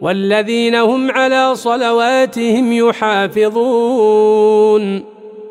والذين هم على صلواتهم يحافظون.